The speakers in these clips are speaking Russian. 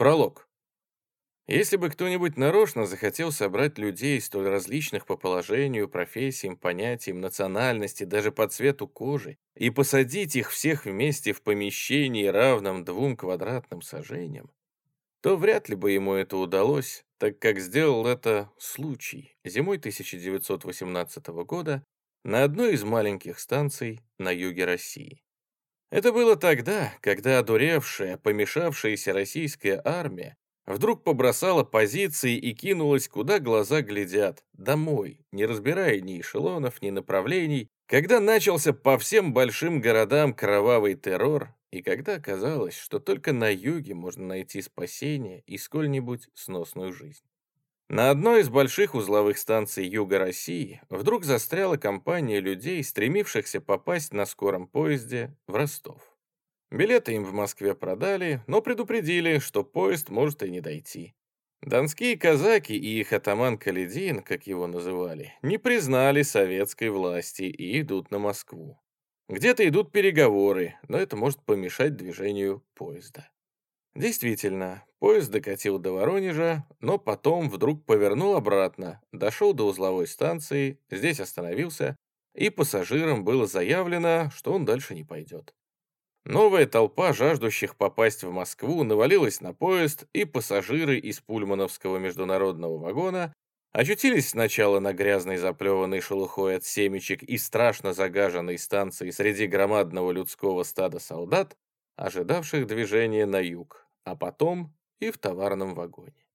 Пролог. Если бы кто-нибудь нарочно захотел собрать людей столь различных по положению, профессиям, понятиям, национальности, даже по цвету кожи, и посадить их всех вместе в помещении, равном двум квадратным сажениям, то вряд ли бы ему это удалось, так как сделал это случай зимой 1918 года на одной из маленьких станций на юге России. Это было тогда, когда одуревшая, помешавшаяся российская армия вдруг побросала позиции и кинулась, куда глаза глядят, домой, не разбирая ни эшелонов, ни направлений, когда начался по всем большим городам кровавый террор, и когда оказалось, что только на юге можно найти спасение и сколь-нибудь сносную жизнь. На одной из больших узловых станций Юга России вдруг застряла компания людей, стремившихся попасть на скором поезде в Ростов. Билеты им в Москве продали, но предупредили, что поезд может и не дойти. Донские казаки и их атаман Каледин, как его называли, не признали советской власти и идут на Москву. Где-то идут переговоры, но это может помешать движению поезда. Действительно, поезд докатил до Воронежа, но потом вдруг повернул обратно, дошел до узловой станции, здесь остановился, и пассажирам было заявлено, что он дальше не пойдет. Новая толпа жаждущих попасть в Москву навалилась на поезд, и пассажиры из пульмановского международного вагона очутились сначала на грязной заплеванной шелухой от семечек и страшно загаженной станции среди громадного людского стада солдат, ожидавших движения на юг, а потом и в товарном вагоне.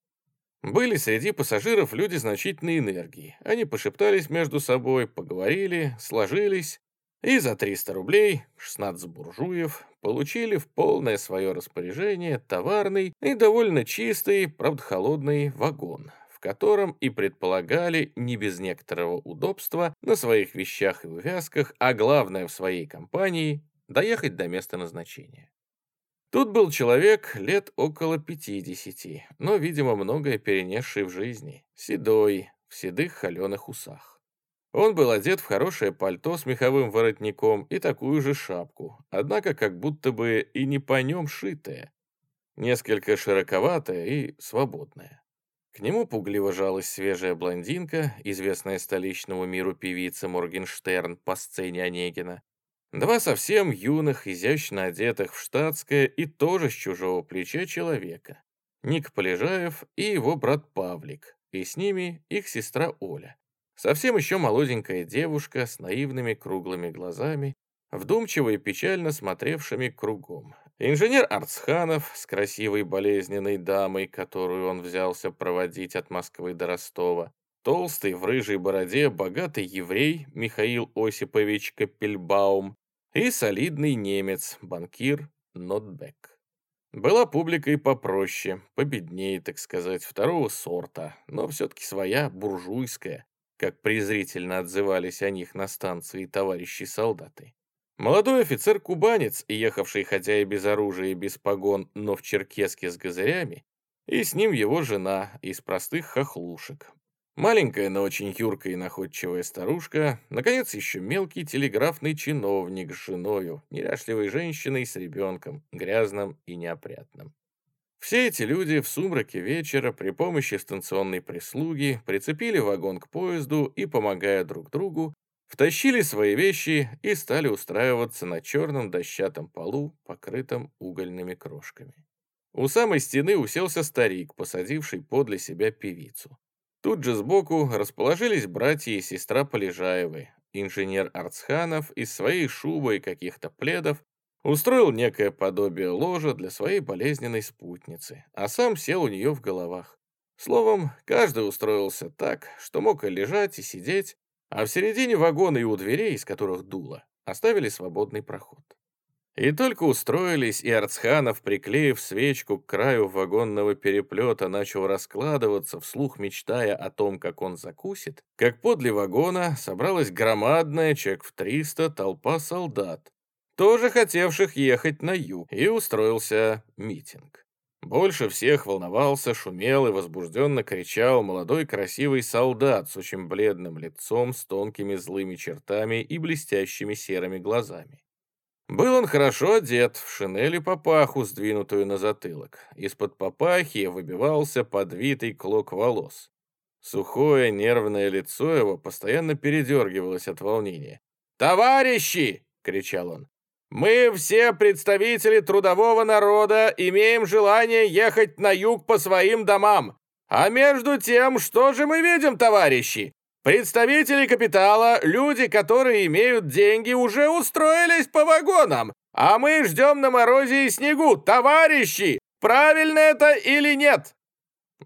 Были среди пассажиров люди значительной энергии. Они пошептались между собой, поговорили, сложились, и за 300 рублей 16 буржуев получили в полное свое распоряжение товарный и довольно чистый, правда холодный вагон, в котором и предполагали не без некоторого удобства на своих вещах и увязках, а главное в своей компании доехать до места назначения. Тут был человек лет около пятидесяти, но, видимо, многое перенесший в жизни, седой, в седых холеных усах. Он был одет в хорошее пальто с меховым воротником и такую же шапку, однако как будто бы и не по нем шитая, несколько широковатая и свободная. К нему пугливо жалась свежая блондинка, известная столичному миру певица Моргенштерн по сцене Онегина, Два совсем юных, изящно одетых в штатское и тоже с чужого плеча человека. Ник Полежаев и его брат Павлик, и с ними их сестра Оля. Совсем еще молоденькая девушка с наивными круглыми глазами, вдумчиво и печально смотревшими кругом. Инженер Арцханов с красивой болезненной дамой, которую он взялся проводить от Москвы до Ростова, толстый в рыжей бороде богатый еврей Михаил Осипович Капельбаум и солидный немец, банкир Нотбек. Была публика и попроще, победнее, так сказать, второго сорта, но все-таки своя, буржуйская, как презрительно отзывались о них на станции товарищи-солдаты. Молодой офицер-кубанец, ехавший хотя и без оружия и без погон, но в черкеске с газырями, и с ним его жена из простых хохлушек, Маленькая, но очень юркая и находчивая старушка, наконец, еще мелкий телеграфный чиновник с женою, неряшливой женщиной с ребенком, грязным и неопрятным. Все эти люди в сумраке вечера при помощи станционной прислуги прицепили вагон к поезду и, помогая друг другу, втащили свои вещи и стали устраиваться на черном дощатом полу, покрытом угольными крошками. У самой стены уселся старик, посадивший подле себя певицу. Тут же сбоку расположились братья и сестра Полежаевы. Инженер Арцханов из своей шубы и каких-то пледов устроил некое подобие ложа для своей болезненной спутницы, а сам сел у нее в головах. Словом, каждый устроился так, что мог и лежать, и сидеть, а в середине вагона и у дверей, из которых дуло, оставили свободный проход. И только устроились, и Арцханов, приклеив свечку к краю вагонного переплета, начал раскладываться, вслух мечтая о том, как он закусит, как подле вагона собралась громадная, чек в триста, толпа солдат, тоже хотевших ехать на юг, и устроился митинг. Больше всех волновался, шумел и возбужденно кричал молодой красивый солдат с очень бледным лицом, с тонкими злыми чертами и блестящими серыми глазами. Был он хорошо одет, в шинели папаху, сдвинутую на затылок. Из-под папахи выбивался подвитый клок волос. Сухое нервное лицо его постоянно передергивалось от волнения. «Товарищи!» — кричал он. «Мы все представители трудового народа имеем желание ехать на юг по своим домам. А между тем, что же мы видим, товарищи? Представители капитала, люди, которые имеют деньги, уже устроились по вагонам, а мы ждем на морозе и снегу. Товарищи, правильно это или нет?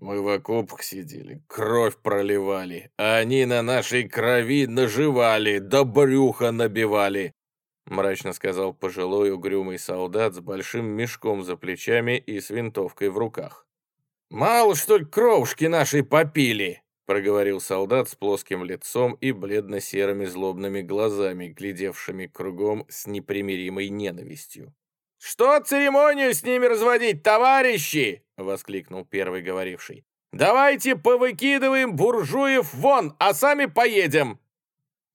Мы в окопах сидели, кровь проливали, а они на нашей крови наживали, до брюха набивали. Мрачно сказал пожилой угрюмый солдат с большим мешком за плечами и с винтовкой в руках. «Мало, что ли, кровушки нашей попили?» Проговорил солдат с плоским лицом и бледно-серыми злобными глазами, глядевшими кругом с непримиримой ненавистью. «Что церемонию с ними разводить, товарищи?» — воскликнул первый говоривший. «Давайте повыкидываем буржуев вон, а сами поедем!»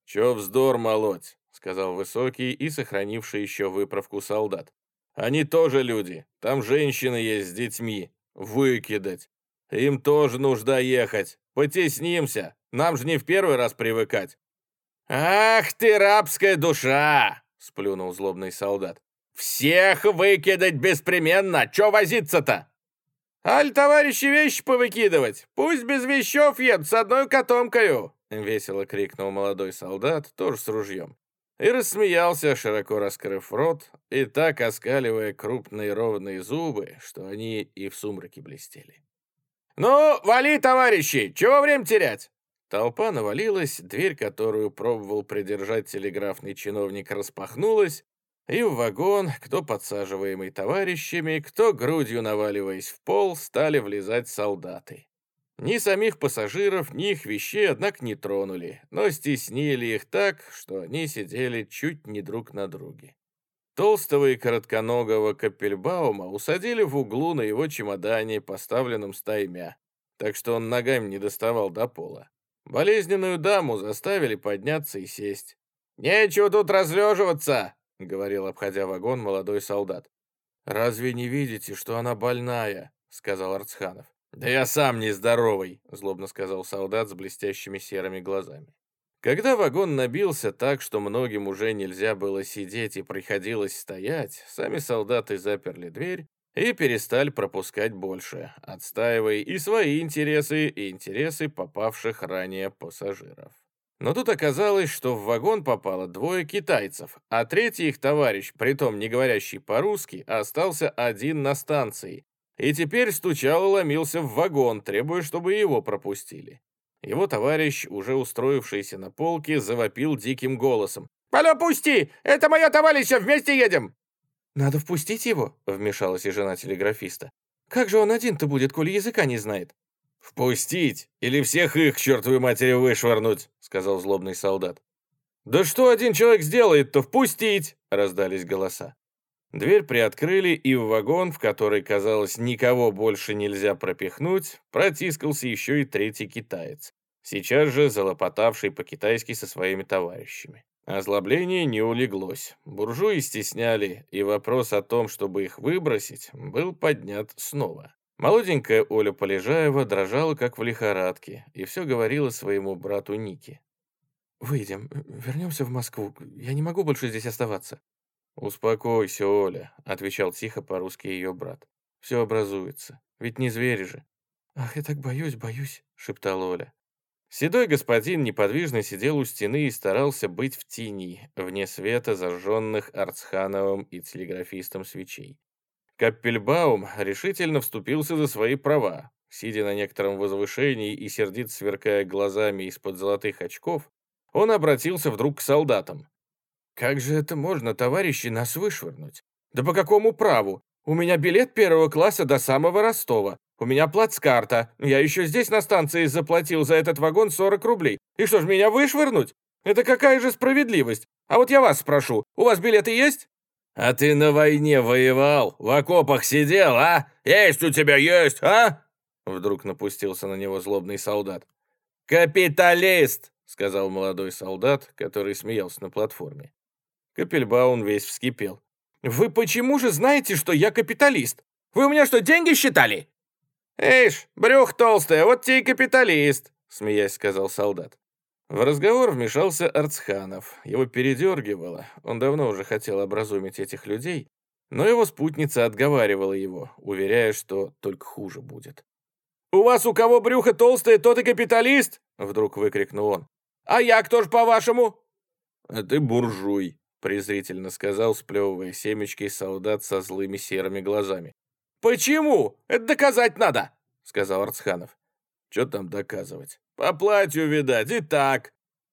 «Чё вздор молоть?» — сказал высокий и сохранивший еще выправку солдат. «Они тоже люди, там женщины есть с детьми. Выкидать. Им тоже нужда ехать. Потеснимся, нам же не в первый раз привыкать». «Ах ты, рабская душа!» — сплюнул злобный солдат. «Всех выкидать беспременно! Чё возиться-то?» «Аль, товарищи, вещи повыкидывать! Пусть без вещев едут с одной котомкою!» — весело крикнул молодой солдат, тоже с ружьем. И рассмеялся, широко раскрыв рот, и так оскаливая крупные ровные зубы, что они и в сумраке блестели. «Ну, вали, товарищи! Чего время терять?» Толпа навалилась, дверь, которую пробовал придержать телеграфный чиновник, распахнулась, и в вагон, кто подсаживаемый товарищами, кто грудью наваливаясь в пол, стали влезать солдаты. Ни самих пассажиров, ни их вещей, однако, не тронули, но стеснили их так, что они сидели чуть не друг на друге. Толстого и коротконогого Капельбаума усадили в углу на его чемодане, поставленном стаймя, так что он ногами не доставал до пола. Болезненную даму заставили подняться и сесть. «Нечего тут разлеживаться!» — говорил, обходя вагон, молодой солдат. «Разве не видите, что она больная?» — сказал Арцханов. «Да я сам нездоровый!» — злобно сказал солдат с блестящими серыми глазами. Когда вагон набился так, что многим уже нельзя было сидеть и приходилось стоять, сами солдаты заперли дверь и перестали пропускать больше, отстаивая и свои интересы, и интересы попавших ранее пассажиров. Но тут оказалось, что в вагон попало двое китайцев, а третий их товарищ, притом не говорящий по-русски, остался один на станции, и теперь стучал и ломился в вагон, требуя, чтобы его пропустили. Его товарищ, уже устроившийся на полке, завопил диким голосом. «Алло, пусти! Это мое товарища! Вместе едем!» «Надо впустить его», — вмешалась и жена телеграфиста. «Как же он один-то будет, коли языка не знает?» «Впустить? Или всех их, к чертовой матери, вышвырнуть?» — сказал злобный солдат. «Да что один человек сделает-то? Впустить!» — раздались голоса. Дверь приоткрыли, и в вагон, в который, казалось, никого больше нельзя пропихнуть, протискался еще и третий китаец, сейчас же залопотавший по-китайски со своими товарищами. Озлобление не улеглось. Буржуи стесняли, и вопрос о том, чтобы их выбросить, был поднят снова. Молоденькая Оля Полежаева дрожала, как в лихорадке, и все говорила своему брату Нике. «Выйдем, вернемся в Москву. Я не могу больше здесь оставаться». «Успокойся, Оля», — отвечал тихо по-русски ее брат. «Все образуется. Ведь не звери же». «Ах, я так боюсь, боюсь», — шептала Оля. Седой господин неподвижно сидел у стены и старался быть в тени, вне света зажженных Арцхановым и телеграфистом свечей. Каппельбаум решительно вступился за свои права. Сидя на некотором возвышении и сердит сверкая глазами из-под золотых очков, он обратился вдруг к солдатам. «Как же это можно, товарищи, нас вышвырнуть? Да по какому праву? У меня билет первого класса до самого Ростова. У меня плацкарта. Я еще здесь на станции заплатил за этот вагон 40 рублей. И что ж, меня вышвырнуть? Это какая же справедливость? А вот я вас спрошу, у вас билеты есть?» «А ты на войне воевал? В окопах сидел, а? Есть у тебя, есть, а?» Вдруг напустился на него злобный солдат. «Капиталист!» — сказал молодой солдат, который смеялся на платформе. Капельбаун весь вскипел. «Вы почему же знаете, что я капиталист? Вы у меня что, деньги считали?» «Эйш, брюх толстая, вот тебе и капиталист», — смеясь сказал солдат. В разговор вмешался Арцханов. Его передергивало. Он давно уже хотел образумить этих людей, но его спутница отговаривала его, уверяя, что только хуже будет. «У вас у кого брюхо толстое, тот и капиталист!» Вдруг выкрикнул он. «А я кто ж, по-вашему?» «А ты буржуй», презрительно сказал, сплевывая семечки солдат со злыми серыми глазами. «Почему? Это доказать надо!» сказал Арцханов. «Что там доказывать? По платью, видать, и так.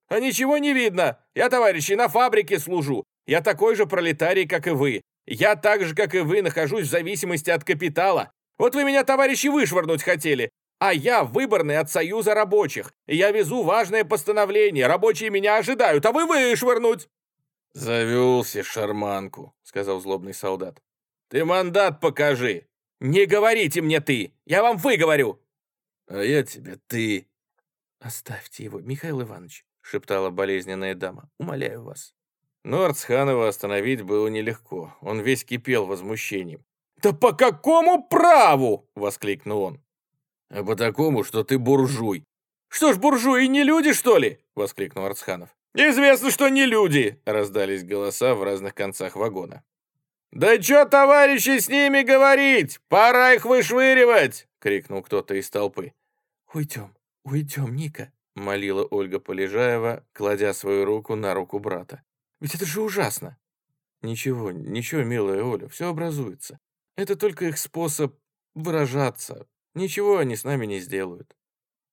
А ничего не видно. Я, товарищи, на фабрике служу. Я такой же пролетарий, как и вы. Я так же, как и вы, нахожусь в зависимости от капитала. Вот вы меня, товарищи, вышвырнуть хотели. А я выборный от Союза рабочих. Я везу важное постановление. Рабочие меня ожидают, а вы вышвырнуть. «Завелся шарманку», — сказал злобный солдат. «Ты мандат покажи!» «Не говорите мне ты! Я вам выговорю!» «А я тебе ты!» «Оставьте его, Михаил Иванович», — шептала болезненная дама. «Умоляю вас». Но Арцханова остановить было нелегко. Он весь кипел возмущением. «Да по какому праву?» — воскликнул он. «А по такому, что ты буржуй». «Что ж, буржуи не люди, что ли?» — воскликнул Арцханов. «Известно, что не люди!» — раздались голоса в разных концах вагона. «Да чё, товарищи, с ними говорить? Пора их вышвыривать!» — крикнул кто-то из толпы. «Уйдем, уйдем, Ника!» — молила Ольга Полежаева, кладя свою руку на руку брата. «Ведь это же ужасно!» «Ничего, ничего, милая Оля, все образуется. Это только их способ выражаться. Ничего они с нами не сделают».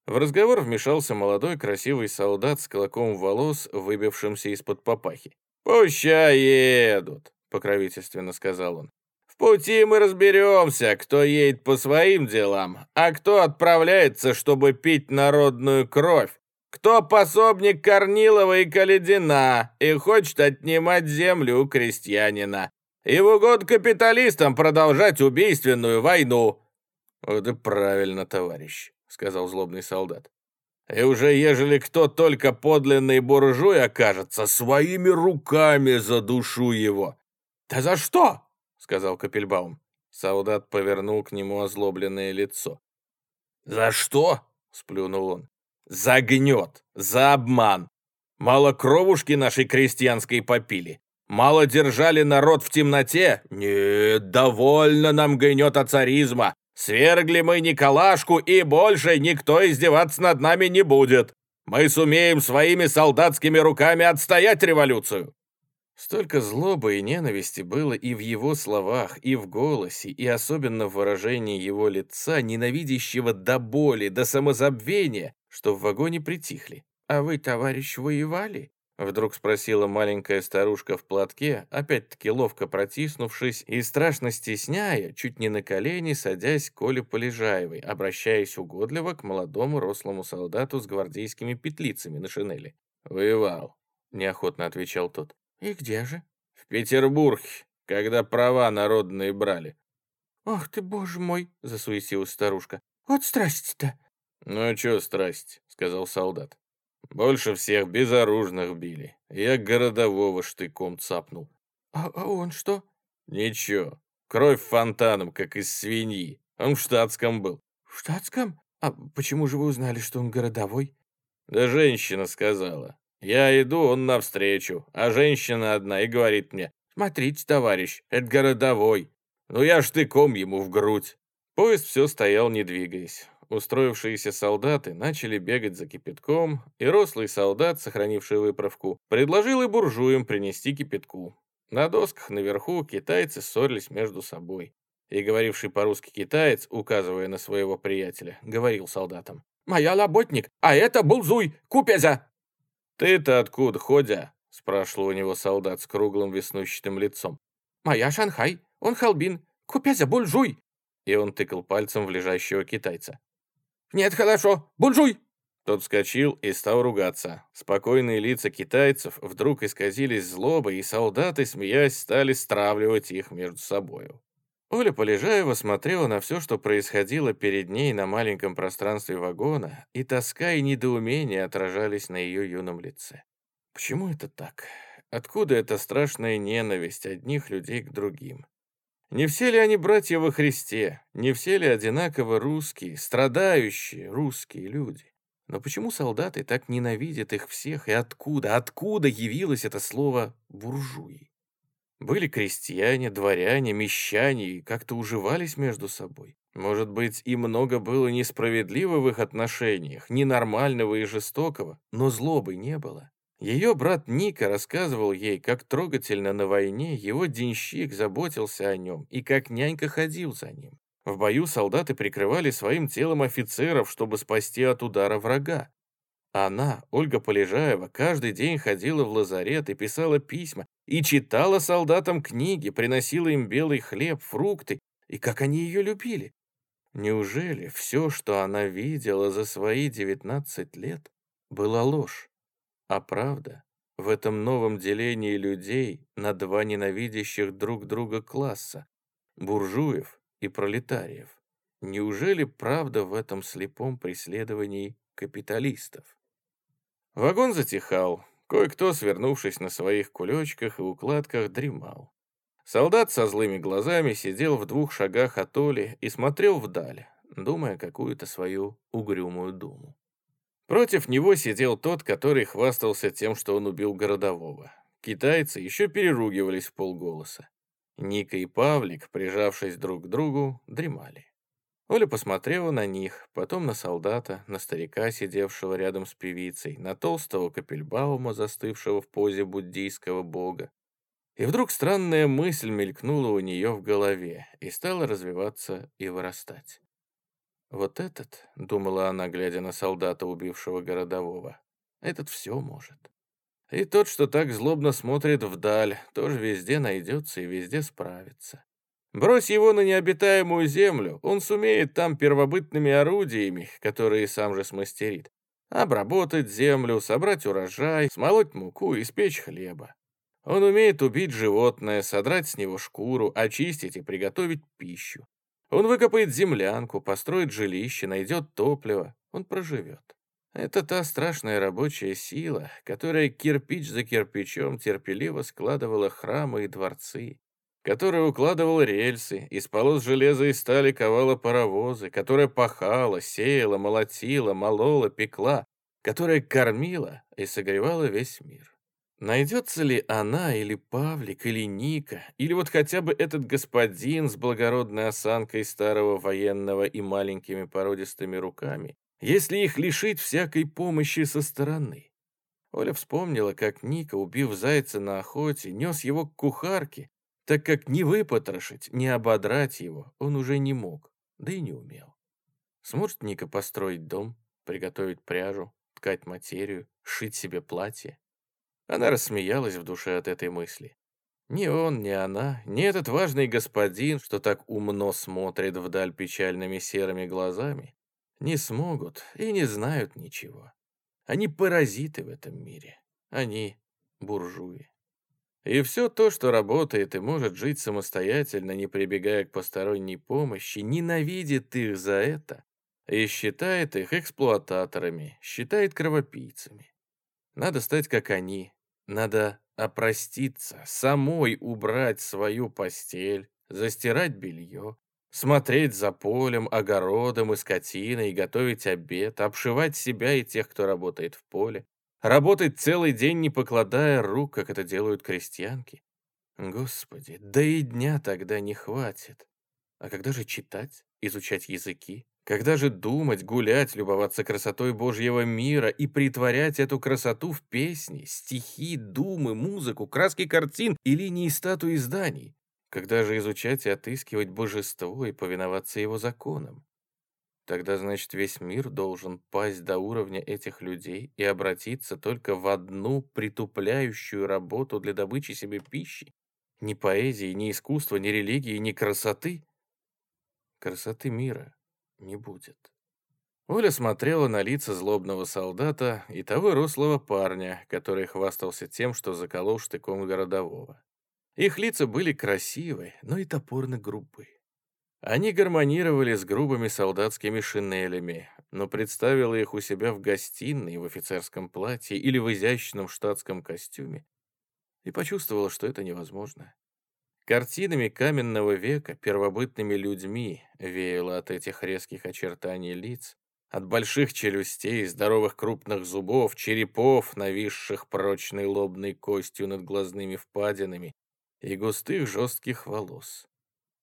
В разговор вмешался молодой красивый солдат с колоком волос, выбившимся из-под папахи. «Пущай едут!» — покровительственно сказал он. «В пути мы разберемся, кто едет по своим делам, а кто отправляется, чтобы пить народную кровь, кто пособник Корнилова и Каледина и хочет отнимать землю у крестьянина, и в угод капиталистам продолжать убийственную войну». «Вот и правильно, товарищ», — сказал злобный солдат. И уже ежели кто только подлинный буржуй окажется, своими руками задушу его. «Да за что?» — сказал Капельбаум. Солдат повернул к нему озлобленное лицо. «За что?» — сплюнул он. «За гнет, за обман. Мало кровушки нашей крестьянской попили. Мало держали народ в темноте? Нет, довольно нам гнета царизма. Свергли мы Николашку, и больше никто издеваться над нами не будет. Мы сумеем своими солдатскими руками отстоять революцию. Столько злобы и ненависти было и в его словах, и в голосе, и особенно в выражении его лица, ненавидящего до боли, до самозабвения, что в вагоне притихли. «А вы, товарищ, воевали?» Вдруг спросила маленькая старушка в платке, опять-таки ловко протиснувшись и страшно стесняя, чуть не на колени, садясь к Оле Полежаевой, обращаясь угодливо к молодому рослому солдату с гвардейскими петлицами на шинели. «Воевал», — неохотно отвечал тот. «И где же?» «В Петербурге, когда права народные брали». «Ах ты, боже мой!» — засуетилась старушка. «Вот страсть-то!» «Ну, а чё страсть?» — сказал солдат. «Больше всех безоружных били. Я городового штыком цапнул». «А, а он что?» «Ничего. Кровь фонтаном, как из свиньи. Он в штатском был». «В штатском? А почему же вы узнали, что он городовой?» «Да женщина сказала. Я иду, он навстречу, а женщина одна и говорит мне, «Смотрите, товарищ, это городовой». Ну я штыком ему в грудь. Поезд все стоял, не двигаясь. Устроившиеся солдаты начали бегать за кипятком, и рослый солдат, сохранивший выправку, предложил и буржуям принести кипятку. На досках наверху китайцы ссорились между собой. И говоривший по-русски китаец, указывая на своего приятеля, говорил солдатам. «Моя работник, а это булзуй, купеза!» «Ты-то откуда, ходя?» — спрашивал у него солдат с круглым веснущатым лицом. «Моя Шанхай, он халбин, купезя бульжуй!» И он тыкал пальцем в лежащего китайца. «Нет, хорошо, бульжуй!» Тот вскочил и стал ругаться. Спокойные лица китайцев вдруг исказились злобой, и солдаты, смеясь, стали стравливать их между собою. Оля Полежаева смотрела на все, что происходило перед ней на маленьком пространстве вагона, и тоска и недоумение отражались на ее юном лице. Почему это так? Откуда эта страшная ненависть одних людей к другим? Не все ли они братья во Христе? Не все ли одинаково русские, страдающие русские люди? Но почему солдаты так ненавидят их всех, и откуда, откуда явилось это слово «буржуи»? Были крестьяне, дворяне, мещане и как-то уживались между собой. Может быть, и много было несправедливо в их отношениях, ненормального и жестокого, но злобы не было. Ее брат Ника рассказывал ей, как трогательно на войне его денщик заботился о нем и как нянька ходил за ним. В бою солдаты прикрывали своим телом офицеров, чтобы спасти от удара врага. Она, Ольга Полежаева, каждый день ходила в лазарет и писала письма, и читала солдатам книги, приносила им белый хлеб, фрукты, и как они ее любили. Неужели все, что она видела за свои девятнадцать лет, была ложь? А правда, в этом новом делении людей на два ненавидящих друг друга класса – буржуев и пролетариев. Неужели правда в этом слепом преследовании капиталистов? Вагон затихал, кое-кто, свернувшись на своих кулечках и укладках, дремал. Солдат со злыми глазами сидел в двух шагах от Оли и смотрел вдаль, думая какую-то свою угрюмую думу. Против него сидел тот, который хвастался тем, что он убил городового. Китайцы еще переругивались в полголоса. Ника и Павлик, прижавшись друг к другу, дремали. Оля посмотрела на них, потом на солдата, на старика, сидевшего рядом с певицей, на толстого капельбаума, застывшего в позе буддийского бога. И вдруг странная мысль мелькнула у нее в голове и стала развиваться и вырастать. «Вот этот», — думала она, глядя на солдата, убившего городового, — «этот все может». И тот, что так злобно смотрит вдаль, тоже везде найдется и везде справится. Брось его на необитаемую землю, он сумеет там первобытными орудиями, которые сам же смастерит, обработать землю, собрать урожай, смолоть муку и испечь хлеба. Он умеет убить животное, содрать с него шкуру, очистить и приготовить пищу. Он выкопает землянку, построит жилище, найдет топливо. Он проживет. Это та страшная рабочая сила, которая кирпич за кирпичом терпеливо складывала храмы и дворцы, которая укладывала рельсы, из полос железа и стали ковала паровозы, которая пахала, сеяла, молотила, молола, пекла, которая кормила и согревала весь мир. Найдется ли она, или Павлик, или Ника, или вот хотя бы этот господин с благородной осанкой старого военного и маленькими породистыми руками, если их лишить всякой помощи со стороны? Оля вспомнила, как Ника, убив зайца на охоте, нес его к кухарке, так как не выпотрошить, не ободрать его он уже не мог, да и не умел. Сможет Ника построить дом, приготовить пряжу, ткать материю, шить себе платье? Она рассмеялась в душе от этой мысли. Ни он, ни она, ни этот важный господин, что так умно смотрит вдаль печальными серыми глазами, не смогут и не знают ничего. Они паразиты в этом мире. Они буржуи. И все то, что работает и может жить самостоятельно, не прибегая к посторонней помощи, ненавидит их за это и считает их эксплуататорами, считает кровопийцами. Надо стать как они, надо опроститься, самой убрать свою постель, застирать белье, смотреть за полем, огородом и скотиной, готовить обед, обшивать себя и тех, кто работает в поле, работать целый день, не покладая рук, как это делают крестьянки. Господи, да и дня тогда не хватит. А когда же читать, изучать языки, когда же думать, гулять, любоваться красотой Божьего мира и притворять эту красоту в песни, стихи, думы, музыку, краски картин и линии статуи зданий? Когда же изучать и отыскивать божество и повиноваться его законам? Тогда, значит, весь мир должен пасть до уровня этих людей и обратиться только в одну притупляющую работу для добычи себе пищи? Ни поэзии, ни искусства, ни религии, ни красоты? Красоты мира не будет. Оля смотрела на лица злобного солдата и того рослого парня, который хвастался тем, что заколол штыком городового. Их лица были красивы, но и топорно грубы. Они гармонировали с грубыми солдатскими шинелями, но представила их у себя в гостиной в офицерском платье или в изящном штатском костюме. и почувствовала, что это невозможно. Картинами каменного века, первобытными людьми веяло от этих резких очертаний лиц, от больших челюстей, здоровых крупных зубов, черепов, нависших прочной лобной костью над глазными впадинами и густых жестких волос.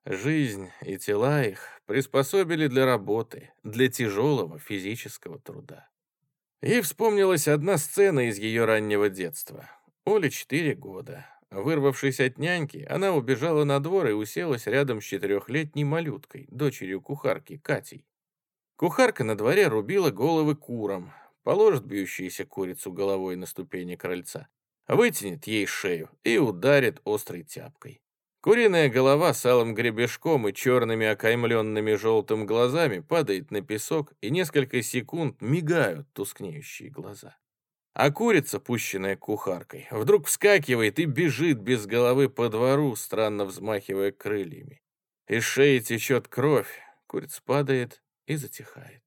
Жизнь и тела их приспособили для работы, для тяжелого физического труда. Ей вспомнилась одна сцена из ее раннего детства. Оле четыре года. Вырвавшись от няньки, она убежала на двор и уселась рядом с четырехлетней малюткой, дочерью кухарки Катей. Кухарка на дворе рубила головы курам, положит бьющуюся курицу головой на ступени крыльца, вытянет ей шею и ударит острой тяпкой. Куриная голова с алым гребешком и черными окаймленными желтым глазами падает на песок, и несколько секунд мигают тускнеющие глаза. А курица, пущенная кухаркой, вдруг вскакивает и бежит без головы по двору, странно взмахивая крыльями. Из шеи течет кровь, курица падает и затихает.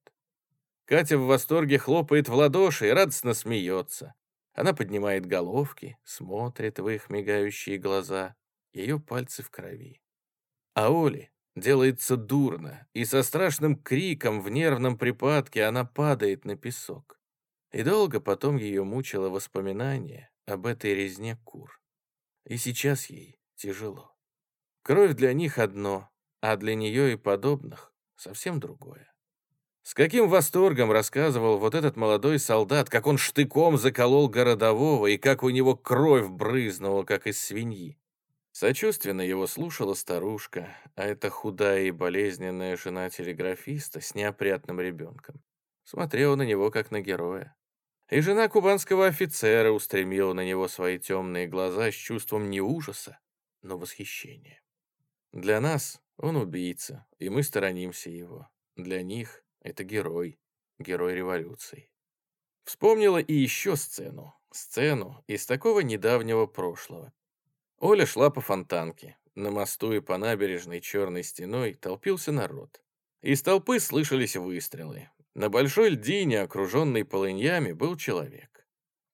Катя в восторге хлопает в ладоши и радостно смеется. Она поднимает головки, смотрит в их мигающие глаза, ее пальцы в крови. А Оле делается дурно, и со страшным криком в нервном припадке она падает на песок. И долго потом ее мучило воспоминание об этой резне кур. И сейчас ей тяжело. Кровь для них одно, а для нее и подобных совсем другое. С каким восторгом рассказывал вот этот молодой солдат, как он штыком заколол городового и как у него кровь брызнула, как из свиньи. Сочувственно его слушала старушка, а эта худая и болезненная жена телеграфиста с неопрятным ребенком. Смотрела на него, как на героя. И жена кубанского офицера устремила на него свои темные глаза с чувством не ужаса, но восхищения. Для нас он убийца, и мы сторонимся его. Для них это герой, герой революции. Вспомнила и еще сцену, сцену из такого недавнего прошлого. Оля шла по фонтанке. На мосту и по набережной черной стеной толпился народ. Из толпы слышались выстрелы. На большой льдине, окруженной полыньями, был человек.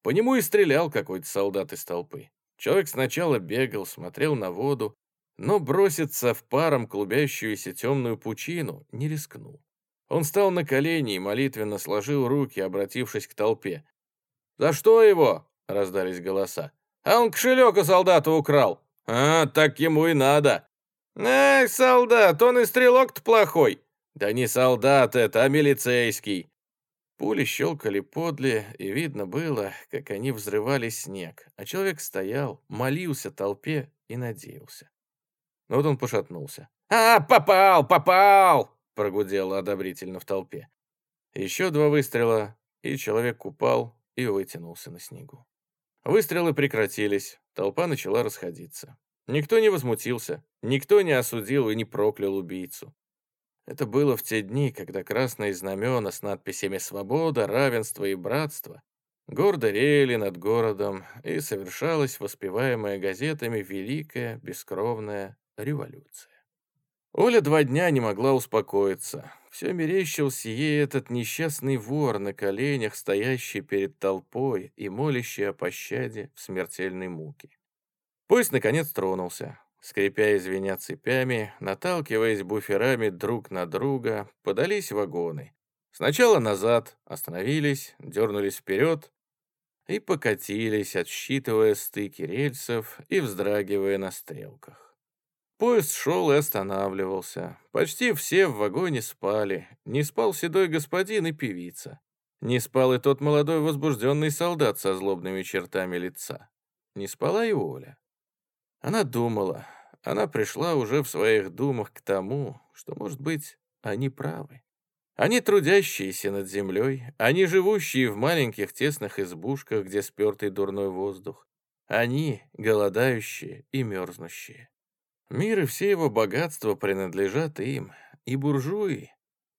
По нему и стрелял какой-то солдат из толпы. Человек сначала бегал, смотрел на воду, но броситься в паром клубящуюся темную пучину не рискнул. Он встал на колени и молитвенно сложил руки, обратившись к толпе. «За что его?» — раздались голоса. «А он кошелек у солдата украл». «А, так ему и надо». «Эх, солдат, он и стрелок-то плохой». «Да не солдат это, а милицейский». Пули щелкали подле, и видно было, как они взрывали снег, а человек стоял, молился толпе и надеялся. Но вот он пошатнулся. «А, попал, попал!» — прогудело одобрительно в толпе. Еще два выстрела, и человек упал и вытянулся на снегу. Выстрелы прекратились, толпа начала расходиться. Никто не возмутился, никто не осудил и не проклял убийцу. Это было в те дни, когда красные знамена с надписями «Свобода», «Равенство» и «Братство» гордо реяли над городом, и совершалась воспеваемая газетами великая бескровная революция. Оля два дня не могла успокоиться. Все мерещился ей этот несчастный вор на коленях, стоящий перед толпой и молящий о пощаде в смертельной муке. Поезд, наконец, тронулся. Скрипя и звеня цепями, наталкиваясь буферами друг на друга, подались вагоны. Сначала назад, остановились, дернулись вперед и покатились, отсчитывая стыки рельсов и вздрагивая на стрелках. Поезд шел и останавливался. Почти все в вагоне спали. Не спал седой господин и певица. Не спал и тот молодой возбужденный солдат со злобными чертами лица. Не спала и Оля. Она думала. Она пришла уже в своих думах к тому, что, может быть, они правы. Они трудящиеся над землей, они живущие в маленьких тесных избушках, где спертый дурной воздух. Они голодающие и мерзнущие. Мир и все его богатства принадлежат им, и буржуи.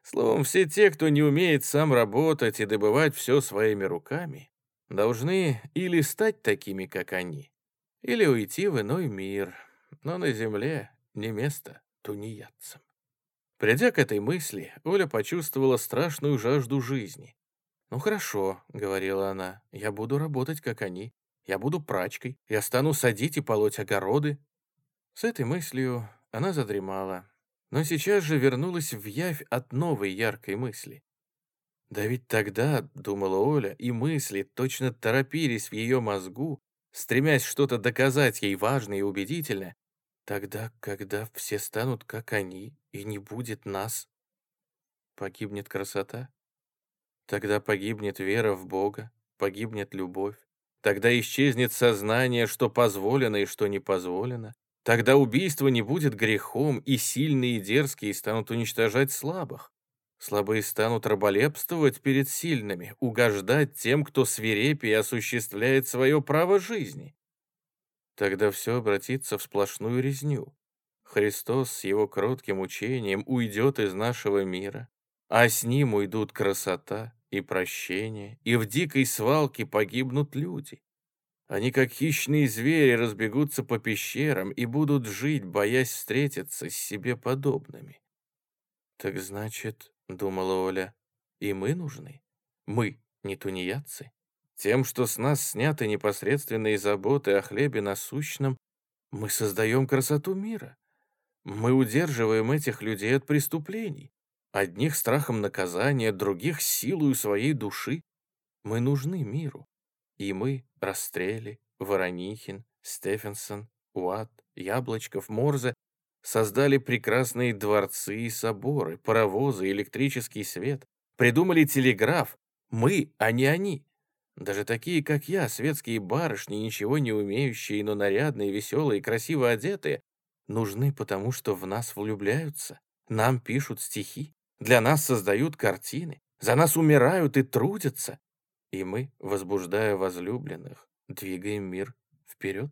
Словом, все те, кто не умеет сам работать и добывать все своими руками, должны или стать такими, как они, или уйти в иной мир, но на земле не место тунеядцам. Придя к этой мысли, Оля почувствовала страшную жажду жизни. «Ну хорошо», — говорила она, — «я буду работать, как они. Я буду прачкой, я стану садить и полоть огороды». С этой мыслью она задремала, но сейчас же вернулась в явь от новой яркой мысли. Да ведь тогда, думала Оля, и мысли точно торопились в ее мозгу, стремясь что-то доказать ей важное и убедительное, тогда, когда все станут как они, и не будет нас, погибнет красота. Тогда погибнет вера в Бога, погибнет любовь. Тогда исчезнет сознание, что позволено и что не позволено. Тогда убийство не будет грехом, и сильные и дерзкие станут уничтожать слабых. Слабые станут раболепствовать перед сильными, угождать тем, кто свирепее осуществляет свое право жизни. Тогда все обратится в сплошную резню. Христос с его кротким учением уйдет из нашего мира, а с ним уйдут красота и прощение, и в дикой свалке погибнут люди. Они, как хищные звери, разбегутся по пещерам и будут жить, боясь встретиться с себе подобными. Так значит, — думала Оля. «И мы нужны? Мы, не тунеядцы? Тем, что с нас сняты непосредственные заботы о хлебе насущном, мы создаем красоту мира. Мы удерживаем этих людей от преступлений. Одних страхом наказания, других силою своей души. Мы нужны миру. И мы, Растрели, Воронихин, Стефенсон, Уат, Яблочков, Морзе, создали прекрасные дворцы и соборы, паровозы, электрический свет, придумали телеграф. Мы, а не они. Даже такие, как я, светские барышни, ничего не умеющие, но нарядные, веселые, красиво одетые, нужны потому, что в нас влюбляются, нам пишут стихи, для нас создают картины, за нас умирают и трудятся. И мы, возбуждая возлюбленных, двигаем мир вперед.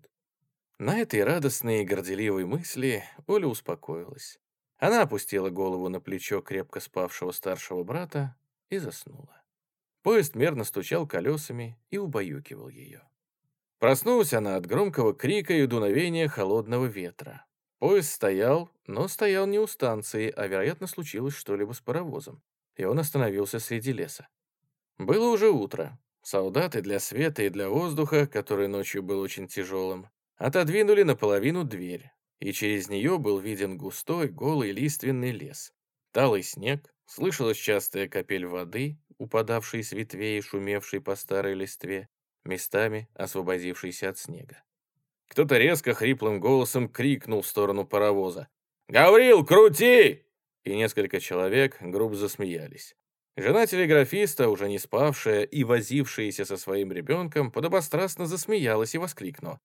На этой радостной и горделивой мысли Оля успокоилась. Она опустила голову на плечо крепко спавшего старшего брата и заснула. Поезд мерно стучал колесами и убаюкивал ее. Проснулась она от громкого крика и дуновения холодного ветра. Поезд стоял, но стоял не у станции, а, вероятно, случилось что-либо с паровозом, и он остановился среди леса. Было уже утро. Солдаты для света и для воздуха, который ночью был очень тяжелым, Отодвинули наполовину дверь, и через нее был виден густой, голый лиственный лес. Талый снег, слышалась частая капель воды, упадавшей с ветвей и шумевшей по старой листве, местами освободившейся от снега. Кто-то резко хриплым голосом крикнул в сторону паровоза. «Гаврил, крути!» И несколько человек грубо засмеялись. Жена телеграфиста, уже не спавшая и возившаяся со своим ребенком, подобострастно засмеялась и воскликнула.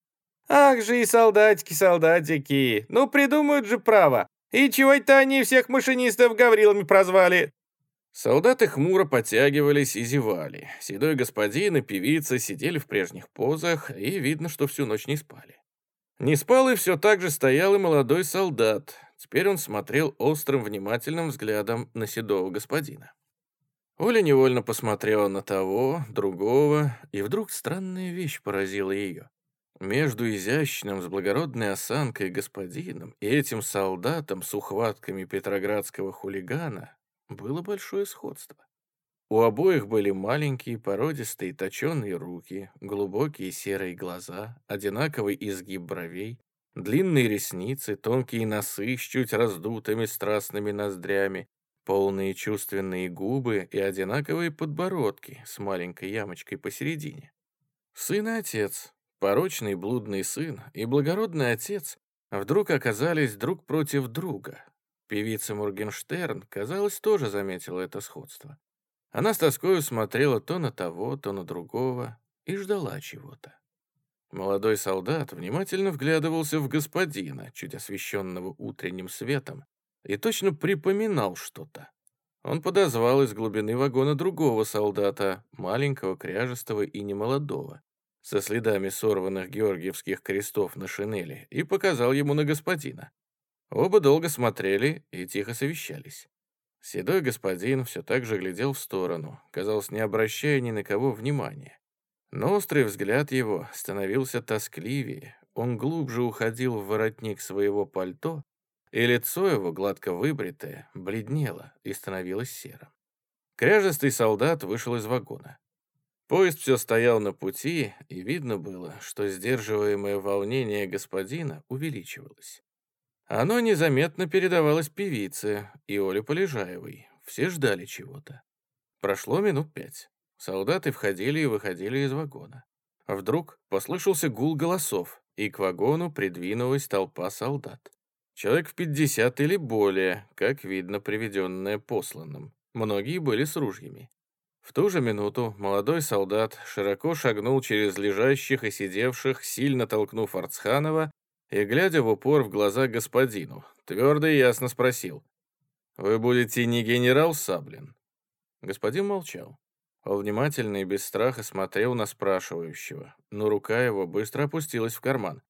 Ах же и солдатики-солдатики! Ну, придумают же право! И чего это они всех машинистов Гаврилами прозвали?» Солдаты хмуро подтягивались и зевали. Седой господин и певица сидели в прежних позах, и видно, что всю ночь не спали. Не спал и все так же стоял и молодой солдат. Теперь он смотрел острым, внимательным взглядом на седого господина. Оля невольно посмотрела на того, другого, и вдруг странная вещь поразила ее. Между изящным с благородной осанкой господином и этим солдатом с ухватками петроградского хулигана было большое сходство. У обоих были маленькие, породистые, точеные руки, глубокие серые глаза, одинаковый изгиб бровей, длинные ресницы, тонкие носы с чуть раздутыми страстными ноздрями, полные чувственные губы и одинаковые подбородки с маленькой ямочкой посередине. Сын и отец, Порочный блудный сын и благородный отец вдруг оказались друг против друга. Певица Моргенштерн, казалось, тоже заметила это сходство. Она с тоскою смотрела то на того, то на другого и ждала чего-то. Молодой солдат внимательно вглядывался в господина, чуть освещенного утренним светом, и точно припоминал что-то. Он подозвал из глубины вагона другого солдата, маленького, кряжестого и немолодого со следами сорванных георгиевских крестов на шинели и показал ему на господина. Оба долго смотрели и тихо совещались. Седой господин все так же глядел в сторону, казалось, не обращая ни на кого внимания. Но острый взгляд его становился тоскливее, он глубже уходил в воротник своего пальто, и лицо его, гладко выбритое, бледнело и становилось серым. Кряжестый солдат вышел из вагона. Поезд все стоял на пути, и видно было, что сдерживаемое волнение господина увеличивалось. Оно незаметно передавалось певице и Оле Полежаевой. Все ждали чего-то. Прошло минут пять. Солдаты входили и выходили из вагона. Вдруг послышался гул голосов, и к вагону придвинулась толпа солдат. Человек в пятьдесят или более, как видно, приведенное посланным. Многие были с ружьями. В ту же минуту молодой солдат широко шагнул через лежащих и сидевших, сильно толкнув Арцханова, и, глядя в упор в глаза господину, твердо и ясно спросил, «Вы будете не генерал Саблин?» Господин молчал. Он внимательно и без страха смотрел на спрашивающего, но рука его быстро опустилась в карман.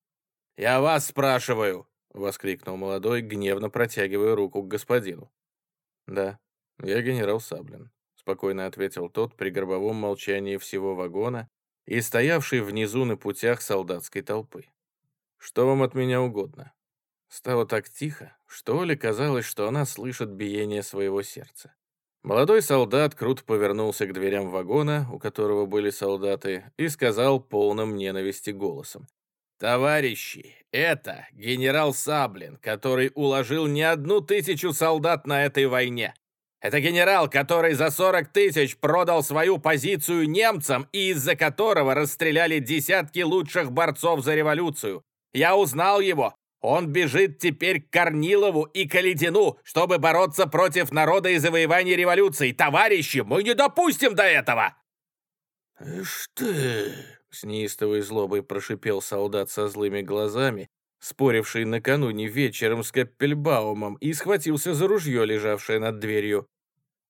«Я вас спрашиваю!» — воскликнул молодой, гневно протягивая руку к господину. «Да, я генерал Саблин», — спокойно ответил тот при гробовом молчании всего вагона и стоявший внизу на путях солдатской толпы. «Что вам от меня угодно?» Стало так тихо, что Оле казалось, что она слышит биение своего сердца. Молодой солдат круто повернулся к дверям вагона, у которого были солдаты, и сказал полным ненависти голосом. «Товарищи, это генерал Саблин, который уложил не одну тысячу солдат на этой войне. Это генерал, который за 40 тысяч продал свою позицию немцам и из-за которого расстреляли десятки лучших борцов за революцию. Я узнал его, он бежит теперь к Корнилову и Каледину, чтобы бороться против народа и завоевания революции. Товарищи, мы не допустим до этого!» «Ишь ты!» — с неистовой злобой прошипел солдат со злыми глазами, споривший накануне вечером с Каппельбаумом, и схватился за ружье, лежавшее над дверью.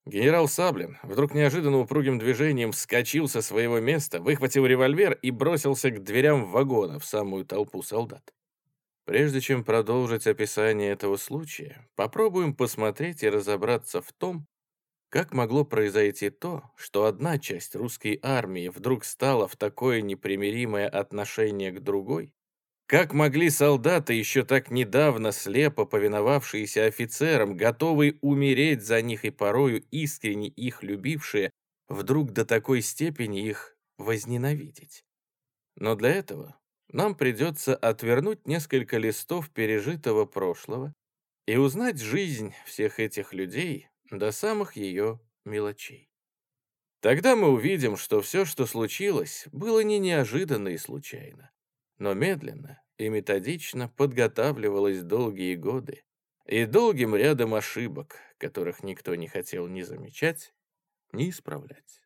Генерал Саблин вдруг неожиданно упругим движением вскочил со своего места, выхватил револьвер и бросился к дверям вагона в самую толпу солдат. Прежде чем продолжить описание этого случая, попробуем посмотреть и разобраться в том, как могло произойти то, что одна часть русской армии вдруг стала в такое непримиримое отношение к другой? Как могли солдаты, еще так недавно слепо повиновавшиеся офицерам, готовые умереть за них и порою искренне их любившие, вдруг до такой степени их возненавидеть? Но для этого нам придется отвернуть несколько листов пережитого прошлого и узнать жизнь всех этих людей до самых ее мелочей. Тогда мы увидим, что все, что случилось, было не неожиданно и случайно, но медленно и методично подготавливалось долгие годы и долгим рядом ошибок, которых никто не хотел ни замечать, ни исправлять.